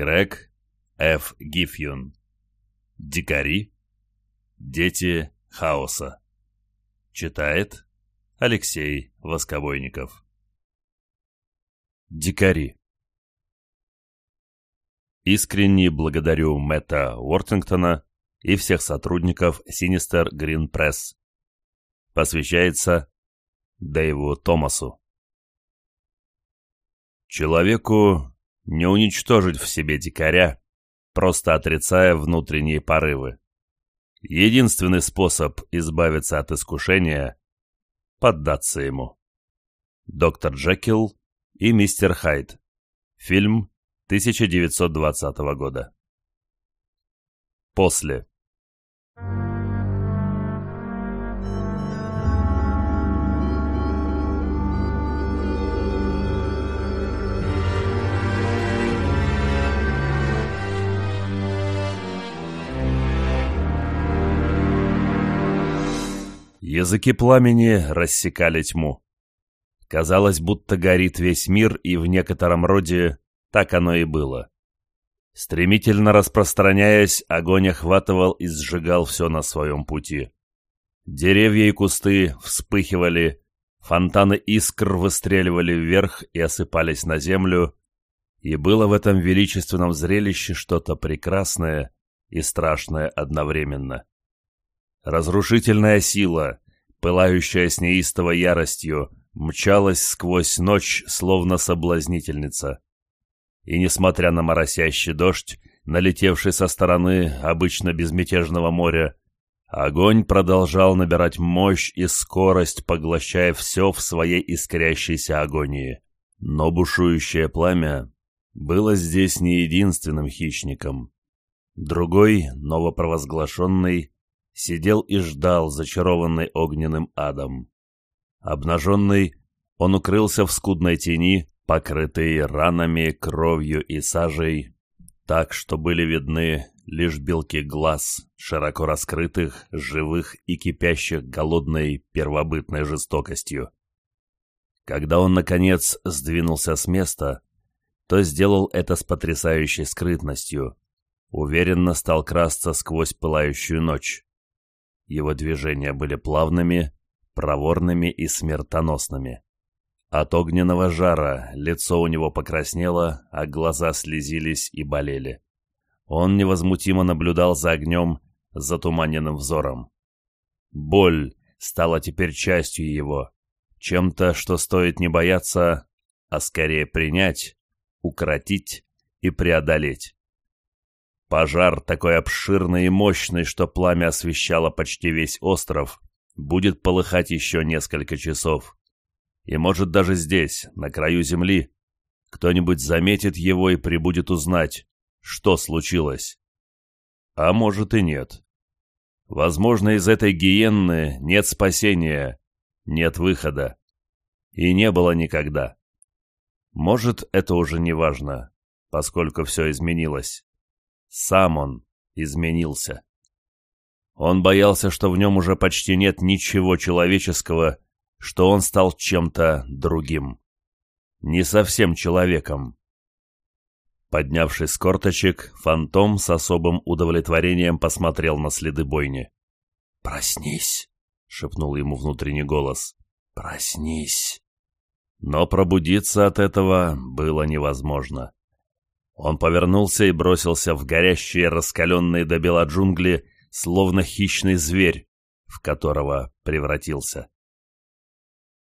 Грег Ф. Гифюн. Дикари. Дети хаоса. Читает Алексей Воскобойников. Дикари. Искренне благодарю Мэтта Уортингтона и всех сотрудников Sinister Green Press. Посвящается Дэйву Томасу. Человеку не уничтожить в себе дикаря, просто отрицая внутренние порывы. Единственный способ избавиться от искушения — поддаться ему. Доктор Джекил и мистер Хайд. Фильм 1920 года. После. После. Языки пламени рассекали тьму. Казалось, будто горит весь мир, и в некотором роде так оно и было. Стремительно распространяясь, огонь охватывал и сжигал все на своем пути. Деревья и кусты вспыхивали, фонтаны искр выстреливали вверх и осыпались на землю, и было в этом величественном зрелище что-то прекрасное и страшное одновременно. Разрушительная сила, пылающая с неистовой яростью, мчалась сквозь ночь, словно соблазнительница. И, несмотря на моросящий дождь, налетевший со стороны обычно безмятежного моря, огонь продолжал набирать мощь и скорость, поглощая все в своей искрящейся агонии. Но бушующее пламя было здесь не единственным хищником. Другой, новопровозглашенный, сидел и ждал, зачарованный огненным адом. Обнаженный, он укрылся в скудной тени, покрытый ранами, кровью и сажей, так что были видны лишь белки глаз, широко раскрытых, живых и кипящих голодной первобытной жестокостью. Когда он, наконец, сдвинулся с места, то сделал это с потрясающей скрытностью, уверенно стал красться сквозь пылающую ночь. Его движения были плавными, проворными и смертоносными. От огненного жара лицо у него покраснело, а глаза слезились и болели. Он невозмутимо наблюдал за огнем, затуманенным взором. Боль стала теперь частью его, чем-то, что стоит не бояться, а скорее принять, укротить и преодолеть. Пожар такой обширный и мощный, что пламя освещало почти весь остров, будет полыхать еще несколько часов. И может даже здесь, на краю земли, кто-нибудь заметит его и прибудет узнать, что случилось. А может и нет. Возможно, из этой гиенны нет спасения, нет выхода. И не было никогда. Может, это уже не важно, поскольку все изменилось. Сам он изменился. Он боялся, что в нем уже почти нет ничего человеческого, что он стал чем-то другим. Не совсем человеком. Поднявшись с корточек, фантом с особым удовлетворением посмотрел на следы бойни. «Проснись!» — шепнул ему внутренний голос. «Проснись!» Но пробудиться от этого было невозможно. Он повернулся и бросился в горящие, раскаленные до бела джунгли, словно хищный зверь, в которого превратился.